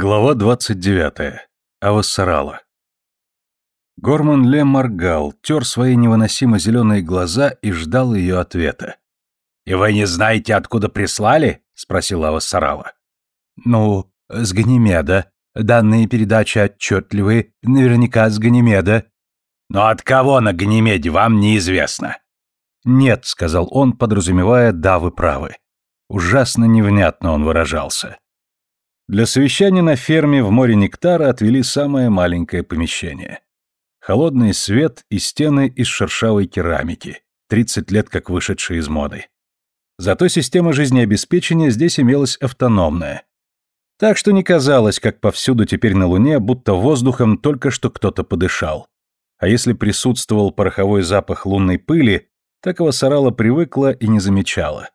Глава 29. Авассарала. Горман Ле моргал, тер свои невыносимо зеленые глаза и ждал ее ответа. «И вы не знаете, откуда прислали?» — спросил Авассарала. «Ну, с Ганимеда. Данные передачи отчетливые, наверняка с Ганимеда». «Но от кого на Ганимеде вам неизвестно?» «Нет», — сказал он, подразумевая «да, вы правы». Ужасно невнятно он выражался. Для совещания на ферме в море Нектара отвели самое маленькое помещение. Холодный свет и стены из шершавой керамики, 30 лет как вышедшие из моды. Зато система жизнеобеспечения здесь имелась автономная. Так что не казалось, как повсюду теперь на Луне, будто воздухом только что кто-то подышал. А если присутствовал пороховой запах лунной пыли, так его сарала привыкла и не замечала.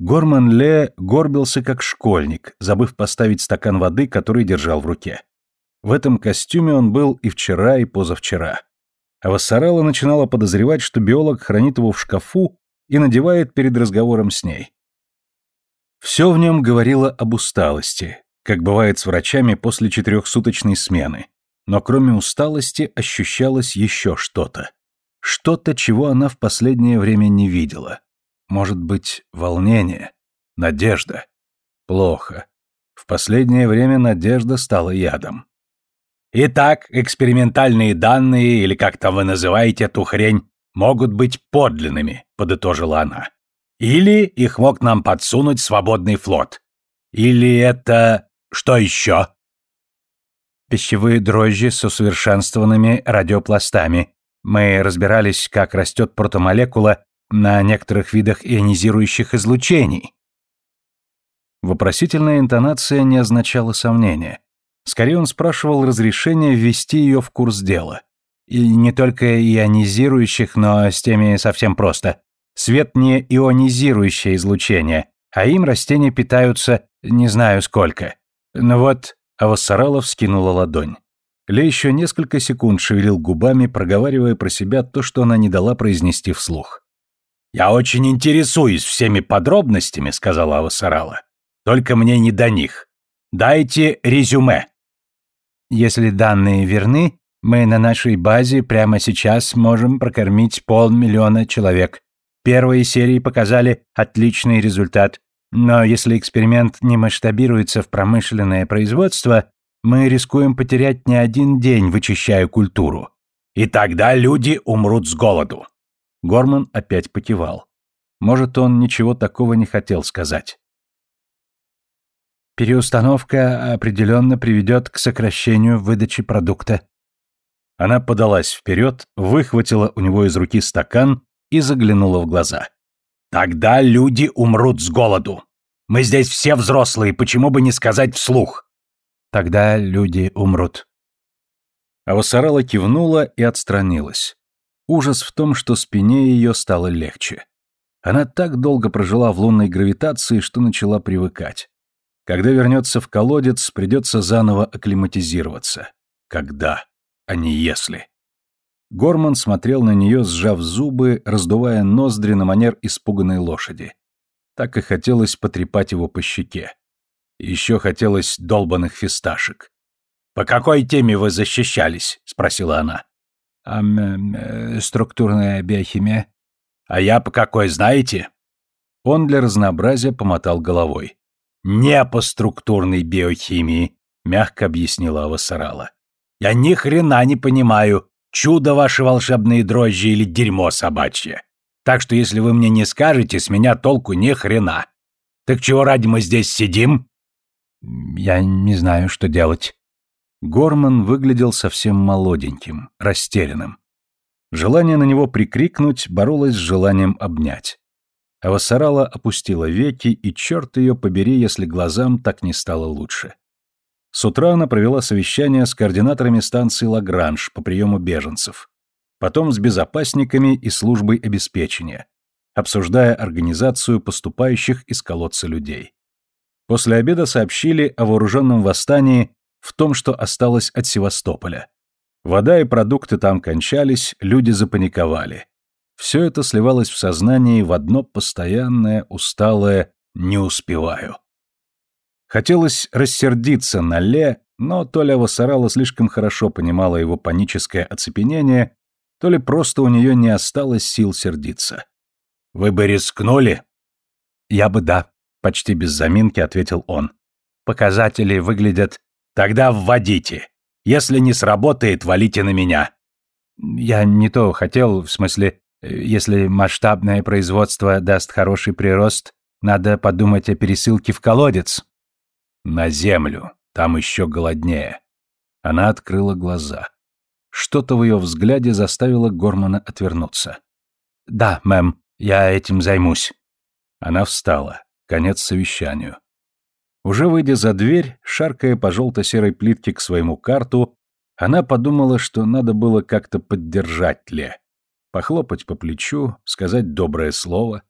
Горман Ле горбился как школьник, забыв поставить стакан воды, который держал в руке. В этом костюме он был и вчера, и позавчера. А Вассарелла начинала подозревать, что биолог хранит его в шкафу и надевает перед разговором с ней. Все в нем говорило об усталости, как бывает с врачами после четырехсуточной смены. Но кроме усталости ощущалось еще что-то. Что-то, чего она в последнее время не видела. Может быть, волнение, надежда. Плохо. В последнее время надежда стала ядом. Итак, экспериментальные данные, или как там вы называете эту хрень, могут быть подлинными, подытожила она. Или их мог нам подсунуть свободный флот. Или это... что еще? Пищевые дрожжи с усовершенствованными радиопластами. Мы разбирались, как растет протомолекула на некоторых видах ионизирующих излучений. Вопросительная интонация не означала сомнения. Скорее он спрашивал разрешения ввести ее в курс дела. И не только ионизирующих, но с теми совсем просто. Свет не ионизирующее излучение, а им растения питаются не знаю сколько. Ну вот, а Воссаралов скинула ладонь. Ле еще несколько секунд шевелил губами, проговаривая про себя то, что она не дала произнести вслух. «Я очень интересуюсь всеми подробностями», — сказала Авасарала. «Только мне не до них. Дайте резюме». «Если данные верны, мы на нашей базе прямо сейчас можем прокормить полмиллиона человек. Первые серии показали отличный результат. Но если эксперимент не масштабируется в промышленное производство, мы рискуем потерять не один день, вычищая культуру. И тогда люди умрут с голоду. Горман опять покивал. Может, он ничего такого не хотел сказать. Переустановка определенно приведет к сокращению выдачи продукта. Она подалась вперед, выхватила у него из руки стакан и заглянула в глаза. «Тогда люди умрут с голоду. Мы здесь все взрослые, почему бы не сказать вслух?» «Тогда люди умрут». Авасарала кивнула и отстранилась. Ужас в том, что спине ее стало легче. Она так долго прожила в лунной гравитации, что начала привыкать. Когда вернется в колодец, придется заново акклиматизироваться. Когда, а не если. Горман смотрел на нее, сжав зубы, раздувая ноздри на манер испуганной лошади. Так и хотелось потрепать его по щеке. Еще хотелось долбанных фисташек. «По какой теме вы защищались?» — спросила она. А э, структурная биохимия? А я по какой, знаете? Он для разнообразия помотал головой. Не по структурной биохимии, мягко объяснила Авасарала. Я ни хрена не понимаю, чудо ваши волшебные дрожжи или дерьмо собачье. Так что если вы мне не скажете, с меня толку ни хрена. Так чего ради мы здесь сидим? Я не знаю, что делать. Горман выглядел совсем молоденьким, растерянным. Желание на него прикрикнуть боролось с желанием обнять. А Вассарала опустила веки, и черт ее побери, если глазам так не стало лучше. С утра она провела совещание с координаторами станции Лагранж по приему беженцев, потом с безопасниками и службой обеспечения, обсуждая организацию поступающих из колодца людей. После обеда сообщили о вооруженном восстании в том, что осталось от Севастополя. Вода и продукты там кончались, люди запаниковали. Все это сливалось в сознании в одно постоянное, усталое «не успеваю». Хотелось рассердиться на Ле, но то ли Авасарала слишком хорошо понимала его паническое оцепенение, то ли просто у нее не осталось сил сердиться. «Вы бы рискнули?» «Я бы да», — почти без заминки ответил он. «Показатели выглядят...» «Тогда вводите. Если не сработает, валите на меня». «Я не то хотел, в смысле, если масштабное производство даст хороший прирост, надо подумать о пересылке в колодец». «На землю. Там еще голоднее». Она открыла глаза. Что-то в ее взгляде заставило Гормана отвернуться. «Да, мэм, я этим займусь». Она встала. Конец совещанию. Уже выйдя за дверь, шаркая по желто-серой плитке к своему карту, она подумала, что надо было как-то поддержать Ле. Похлопать по плечу, сказать доброе слово.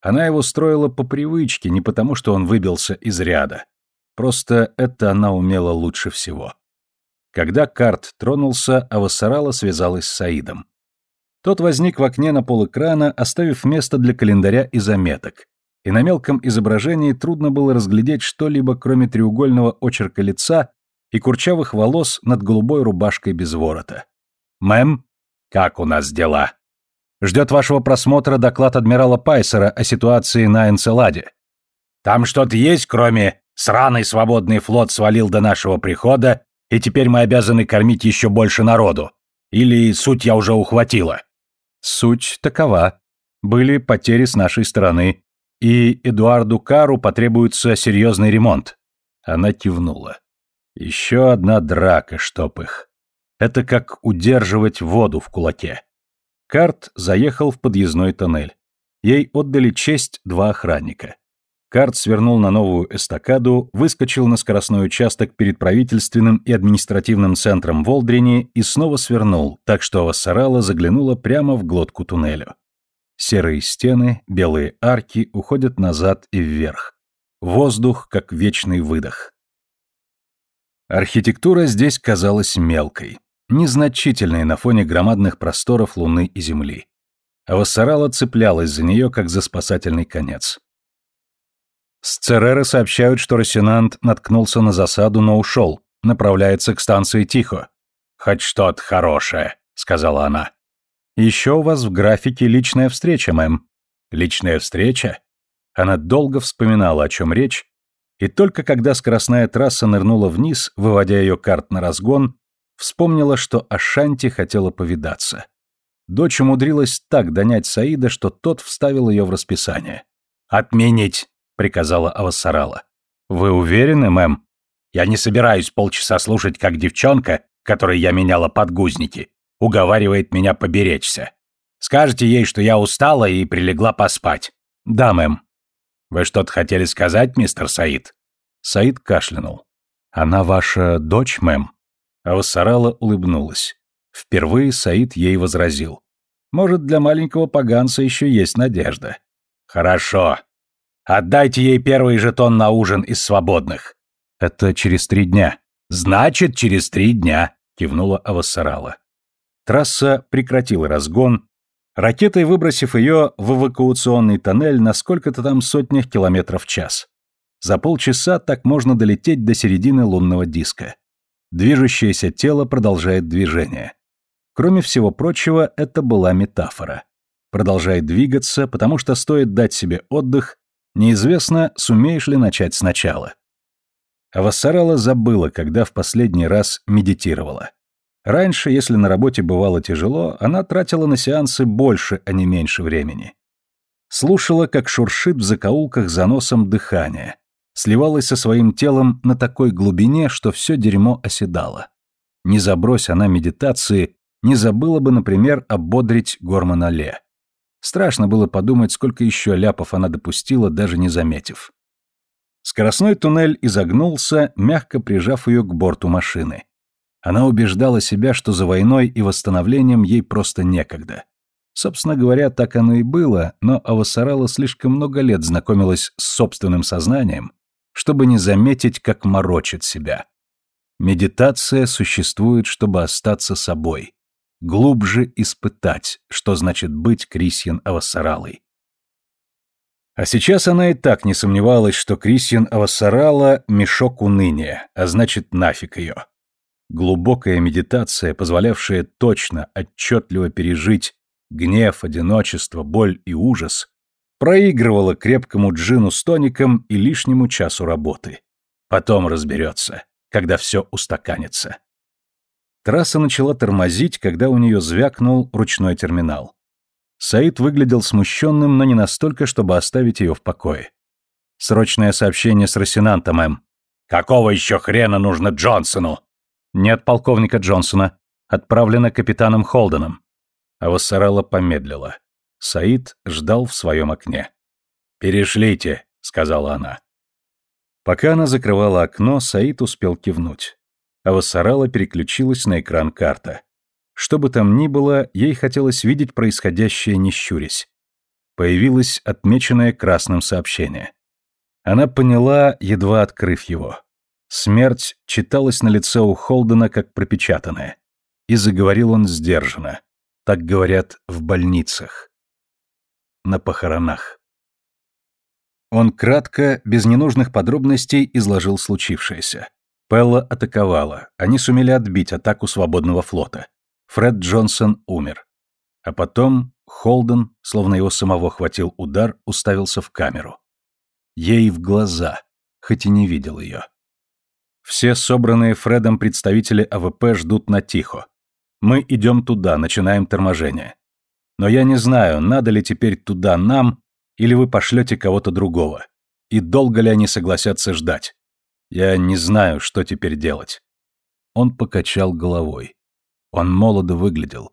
Она его строила по привычке, не потому, что он выбился из ряда. Просто это она умела лучше всего. Когда карт тронулся, Авасарала связалась с Саидом. Тот возник в окне на полэкрана, оставив место для календаря и заметок. И на мелком изображении трудно было разглядеть что-либо, кроме треугольного очерка лица и курчавых волос над голубой рубашкой без ворота. «Мэм, как у нас дела?» «Ждет вашего просмотра доклад адмирала Пайсера о ситуации на Энцеладе». «Там что-то есть, кроме «сраный свободный флот свалил до нашего прихода, и теперь мы обязаны кормить еще больше народу»? Или суть я уже ухватила?» Суть такова. Были потери с нашей стороны, и Эдуарду Кару потребуется серьезный ремонт. Она кивнула. Еще одна драка, чтоб их. Это как удерживать воду в кулаке. Карт заехал в подъездной тоннель. Ей отдали честь два охранника. Карт свернул на новую эстакаду, выскочил на скоростной участок перед правительственным и административным центром Волдрини и снова свернул, так что Авасарала заглянула прямо в глотку туннелю. Серые стены, белые арки уходят назад и вверх. Воздух, как вечный выдох. Архитектура здесь казалась мелкой, незначительной на фоне громадных просторов Луны и Земли. Авасарала цеплялась за нее, как за спасательный конец. С Цереры сообщают, что Росинант наткнулся на засаду, но ушел. Направляется к станции Тихо. «Хоть что-то хорошее», — сказала она. «Еще у вас в графике личная встреча, мэм». «Личная встреча?» Она долго вспоминала, о чем речь, и только когда скоростная трасса нырнула вниз, выводя ее карт на разгон, вспомнила, что Ашанти хотела повидаться. Дочь умудрилась так донять Саида, что тот вставил ее в расписание. «Отменить!» — приказала Авасарала. «Вы уверены, мэм? Я не собираюсь полчаса слушать, как девчонка, которой я меняла подгузники, уговаривает меня поберечься. Скажете ей, что я устала и прилегла поспать». «Да, мэм». «Вы что-то хотели сказать, мистер Саид?» Саид кашлянул. «Она ваша дочь, мэм?» Авасарала улыбнулась. Впервые Саид ей возразил. «Может, для маленького поганца еще есть надежда». «Хорошо. Отдайте ей первый жетон на ужин из свободных. Это через три дня. Значит, через три дня, кивнула Авассарала. Трасса прекратила разгон, ракетой выбросив ее в эвакуационный тоннель на сколько-то там сотнях километров в час. За полчаса так можно долететь до середины лунного диска. Движущееся тело продолжает движение. Кроме всего прочего, это была метафора. Продолжает двигаться, потому что стоит дать себе отдых, Неизвестно, сумеешь ли начать сначала. Авасарала забыла, когда в последний раз медитировала. Раньше, если на работе бывало тяжело, она тратила на сеансы больше, а не меньше времени. Слушала, как шуршит в закоулках за носом дыхание, сливалась со своим телом на такой глубине, что все дерьмо оседало. Не забрось она медитации, не забыла бы, например, ободрить Гормана Ле. Страшно было подумать, сколько еще ляпов она допустила, даже не заметив. Скоростной туннель изогнулся, мягко прижав ее к борту машины. Она убеждала себя, что за войной и восстановлением ей просто некогда. Собственно говоря, так оно и было, но Авасарала слишком много лет знакомилась с собственным сознанием, чтобы не заметить, как морочит себя. Медитация существует, чтобы остаться собой глубже испытать, что значит быть Крисьян Авасаралой. А сейчас она и так не сомневалась, что Крисьян Авасарала — мешок уныния, а значит, нафиг ее. Глубокая медитация, позволявшая точно, отчетливо пережить гнев, одиночество, боль и ужас, проигрывала крепкому джину с тоником и лишнему часу работы. Потом разберется, когда все устаканится. Трасса начала тормозить, когда у нее звякнул ручной терминал. Саид выглядел смущенным, но не настолько, чтобы оставить ее в покое. «Срочное сообщение с Росинанта, мэм». «Какого еще хрена нужно Джонсону?» «Нет полковника Джонсона. Отправлено капитаном Холденом». А Вассарелла помедлила. Саид ждал в своем окне. «Перешлите», — сказала она. Пока она закрывала окно, Саид успел кивнуть. А Вассарелла переключилась на экран карта. Что бы там ни было, ей хотелось видеть происходящее не щурясь. Появилось отмеченное красным сообщение. Она поняла, едва открыв его. Смерть читалась на лице у Холдена как пропечатанная. И заговорил он сдержанно. Так говорят в больницах. На похоронах. Он кратко, без ненужных подробностей, изложил случившееся. Пелла атаковала, они сумели отбить атаку свободного флота. Фред Джонсон умер. А потом Холден, словно его самого хватил удар, уставился в камеру. Ей в глаза, хоть и не видел ее. Все собранные Фредом представители АВП ждут на Тихо. Мы идем туда, начинаем торможение. Но я не знаю, надо ли теперь туда нам, или вы пошлете кого-то другого. И долго ли они согласятся ждать. Я не знаю, что теперь делать. Он покачал головой. Он молодо выглядел.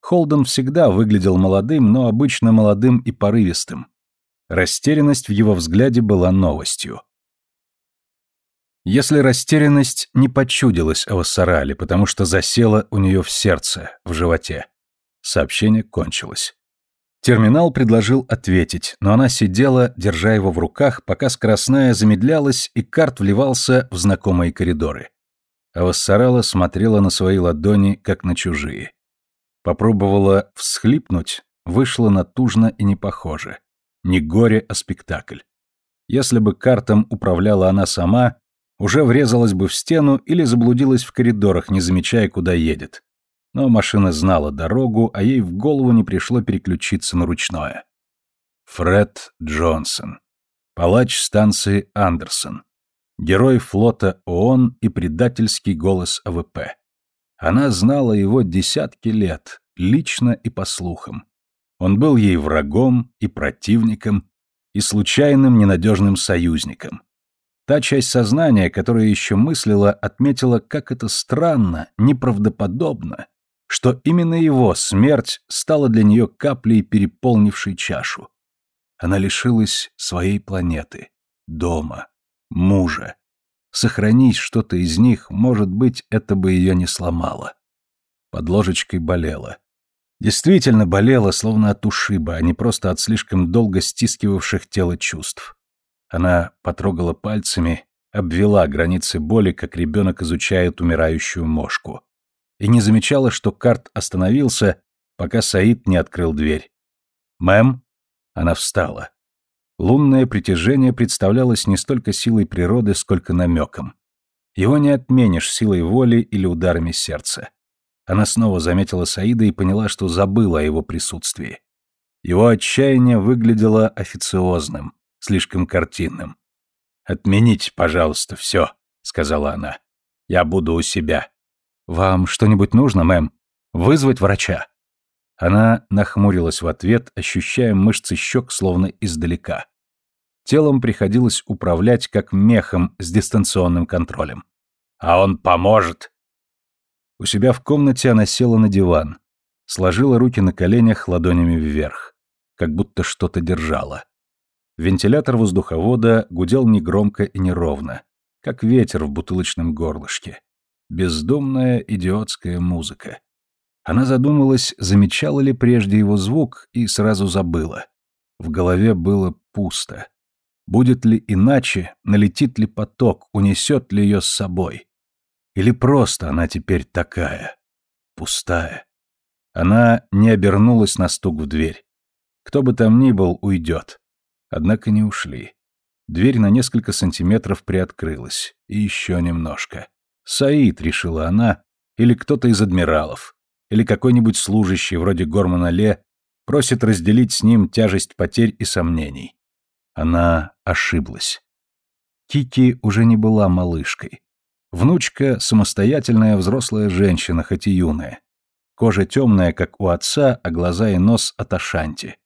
Холден всегда выглядел молодым, но обычно молодым и порывистым. Растерянность в его взгляде была новостью. Если растерянность не почудилась Авасарале, потому что засела у нее в сердце, в животе. Сообщение кончилось. Терминал предложил ответить, но она сидела, держа его в руках, пока скоростная замедлялась и карт вливался в знакомые коридоры а Вассарала смотрела на свои ладони, как на чужие. Попробовала всхлипнуть, вышло натужно и не похоже. Не горе, а спектакль. Если бы картом управляла она сама, уже врезалась бы в стену или заблудилась в коридорах, не замечая, куда едет. Но машина знала дорогу, а ей в голову не пришло переключиться на ручное. Фред Джонсон. Палач станции Андерсон герой флота ООН и предательский голос АВП. Она знала его десятки лет, лично и по слухам. Он был ей врагом и противником, и случайным ненадежным союзником. Та часть сознания, которая еще мыслила, отметила, как это странно, неправдоподобно, что именно его смерть стала для нее каплей, переполнившей чашу. Она лишилась своей планеты, дома, мужа. Сохранить что-то из них, может быть, это бы ее не сломало. Под ложечкой болело. Действительно болело, словно от ушиба, а не просто от слишком долго стискивавших тело чувств. Она потрогала пальцами, обвела границы боли, как ребенок изучает умирающую мошку. И не замечала, что карт остановился, пока Саид не открыл дверь. «Мэм?» Она встала. Лунное притяжение представлялось не столько силой природы, сколько намеком. Его не отменишь силой воли или ударами сердца. Она снова заметила Саида и поняла, что забыла о его присутствии. Его отчаяние выглядело официозным, слишком картинным. «Отмените, пожалуйста, все», — сказала она. «Я буду у себя». «Вам что-нибудь нужно, мэм? Вызвать врача?» Она нахмурилась в ответ, ощущая мышцы щек словно издалека. Телом приходилось управлять как мехом с дистанционным контролем. «А он поможет!» У себя в комнате она села на диван, сложила руки на коленях ладонями вверх, как будто что-то держала. Вентилятор воздуховода гудел негромко и неровно, как ветер в бутылочном горлышке. Бездумная идиотская музыка. Она задумалась, замечала ли прежде его звук, и сразу забыла. В голове было пусто. Будет ли иначе, налетит ли поток, унесет ли ее с собой? Или просто она теперь такая, пустая? Она не обернулась на стук в дверь. Кто бы там ни был, уйдет. Однако не ушли. Дверь на несколько сантиметров приоткрылась. И еще немножко. «Саид», — решила она, или кто-то из адмиралов, или какой-нибудь служащий, вроде Гормана Ле, просит разделить с ним тяжесть потерь и сомнений. Она ошиблась. Кики уже не была малышкой. Внучка — самостоятельная взрослая женщина, хоть и юная. Кожа темная, как у отца, а глаза и нос от Ашанти.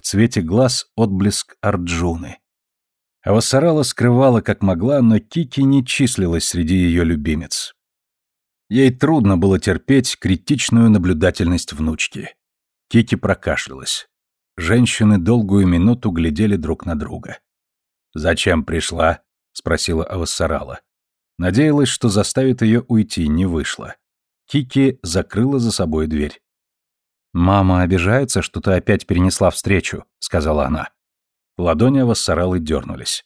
В цвете глаз отблеск Арджуны. Авасарала скрывала как могла, но Кики не числилась среди ее любимец. Ей трудно было терпеть критичную наблюдательность внучки. Кики прокашлялась. Женщины долгую минуту глядели друг на друга. «Зачем пришла?» — спросила Авассарала. Надеялась, что заставит ее уйти, не вышло. Кики закрыла за собой дверь. «Мама обижается, что ты опять перенесла встречу», — сказала она. Ладони Авассаралы дернулись.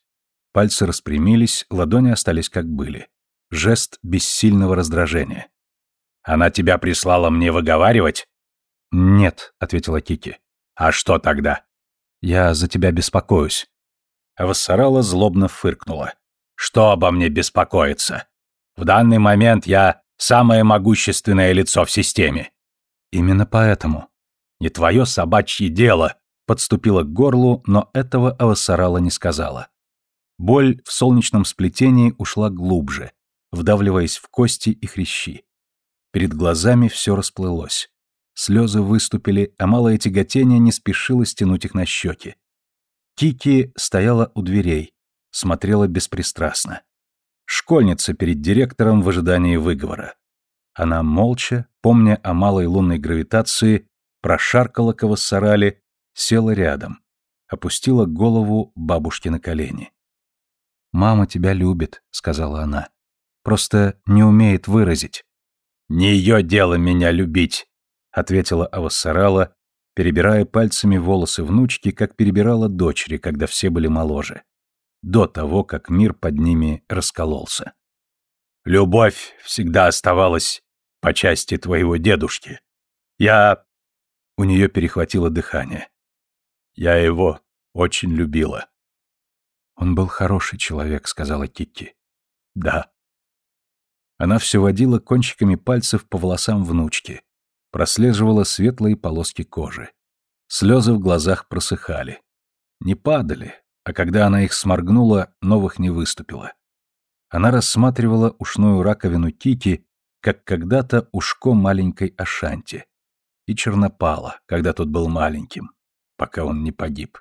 Пальцы распрямились, ладони остались как были. Жест бессильного раздражения. «Она тебя прислала мне выговаривать?» «Нет», — ответила Кики. «А что тогда?» «Я за тебя беспокоюсь». Авассарала злобно фыркнула. «Что обо мне беспокоиться? В данный момент я самое могущественное лицо в системе». «Именно поэтому. Не твое собачье дело», — подступила к горлу, но этого Авассарала не сказала. Боль в солнечном сплетении ушла глубже, вдавливаясь в кости и хрящи. Перед глазами все расплылось. Слезы выступили, а малое тяготение не спешило стянуть их на щеки. Кики стояла у дверей, смотрела беспристрастно. Школьница перед директором в ожидании выговора. Она молча, помня о малой лунной гравитации, прошаркала к Авассарале, села рядом, опустила голову бабушке на колени. «Мама тебя любит», — сказала она. «Просто не умеет выразить». «Не ее дело меня любить», — ответила Авассарала, перебирая пальцами волосы внучки, как перебирала дочери, когда все были моложе, до того, как мир под ними раскололся. «Любовь всегда оставалась по части твоего дедушки. Я...» У нее перехватило дыхание. «Я его очень любила». «Он был хороший человек», — сказала Китти. «Да». Она все водила кончиками пальцев по волосам внучки, прослеживала светлые полоски кожи. Слезы в глазах просыхали. Не падали, а когда она их сморгнула, новых не выступило. Она рассматривала ушную раковину Кики, как когда-то ушко маленькой Ашанти. И чернопала, когда тот был маленьким, пока он не погиб.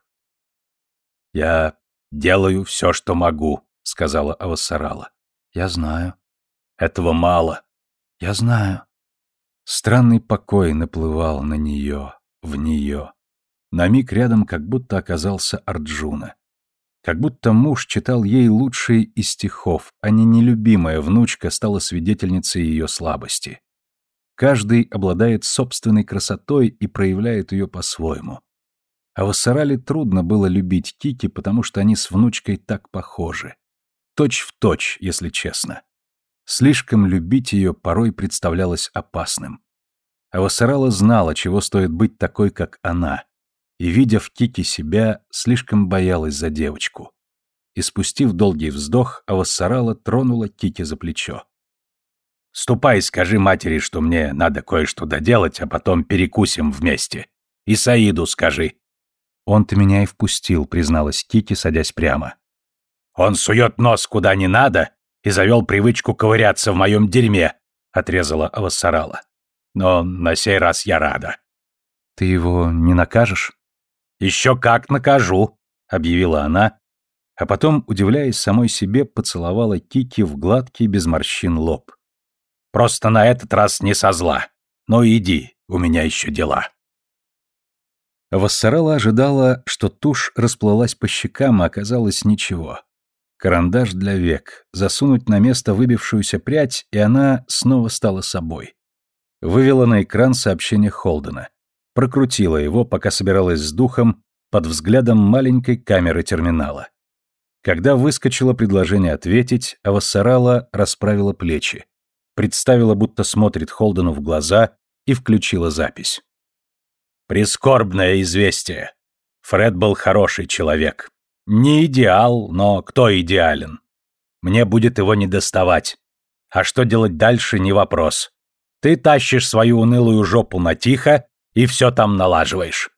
«Я делаю все, что могу», — сказала Авасарала. «Я знаю». «Этого мало». «Я знаю». Странный покой наплывал на нее, в нее. На миг рядом как будто оказался Арджуна. Как будто муж читал ей лучшие из стихов, а не нелюбимая внучка стала свидетельницей ее слабости. Каждый обладает собственной красотой и проявляет ее по-своему. А в Ассарале трудно было любить Кики, потому что они с внучкой так похожи. Точь в точь, если честно. Слишком любить ее порой представлялось опасным. А Вассарала знала, чего стоит быть такой, как она, и, видя в Кике себя, слишком боялась за девочку. И спустив долгий вздох, Авассарала тронула Кики за плечо. «Ступай, скажи матери, что мне надо кое-что доделать, а потом перекусим вместе. И Саиду скажи». «Он-то меня и впустил», — призналась Кики, садясь прямо. «Он сует нос куда не надо и завел привычку ковыряться в моем дерьме», — отрезала Авассарала. «Но на сей раз я рада». «Ты его не накажешь?» «Еще как накажу», — объявила она, а потом, удивляясь самой себе, поцеловала Кики в гладкий без морщин лоб. «Просто на этот раз не со зла. Но иди, у меня еще дела». Вассарала ожидала, что тушь расплылась по щекам, а оказалось ничего. Карандаш для век, засунуть на место выбившуюся прядь, и она снова стала собой. Вывела на экран сообщение Холдена. Прокрутила его, пока собиралась с духом, под взглядом маленькой камеры терминала. Когда выскочило предложение ответить, Авассарала расправила плечи, представила, будто смотрит Холдену в глаза и включила запись. «Прискорбное известие. Фред был хороший человек. Не идеал, но кто идеален? Мне будет его не доставать. А что делать дальше, не вопрос. Ты тащишь свою унылую жопу на тихо и все там налаживаешь.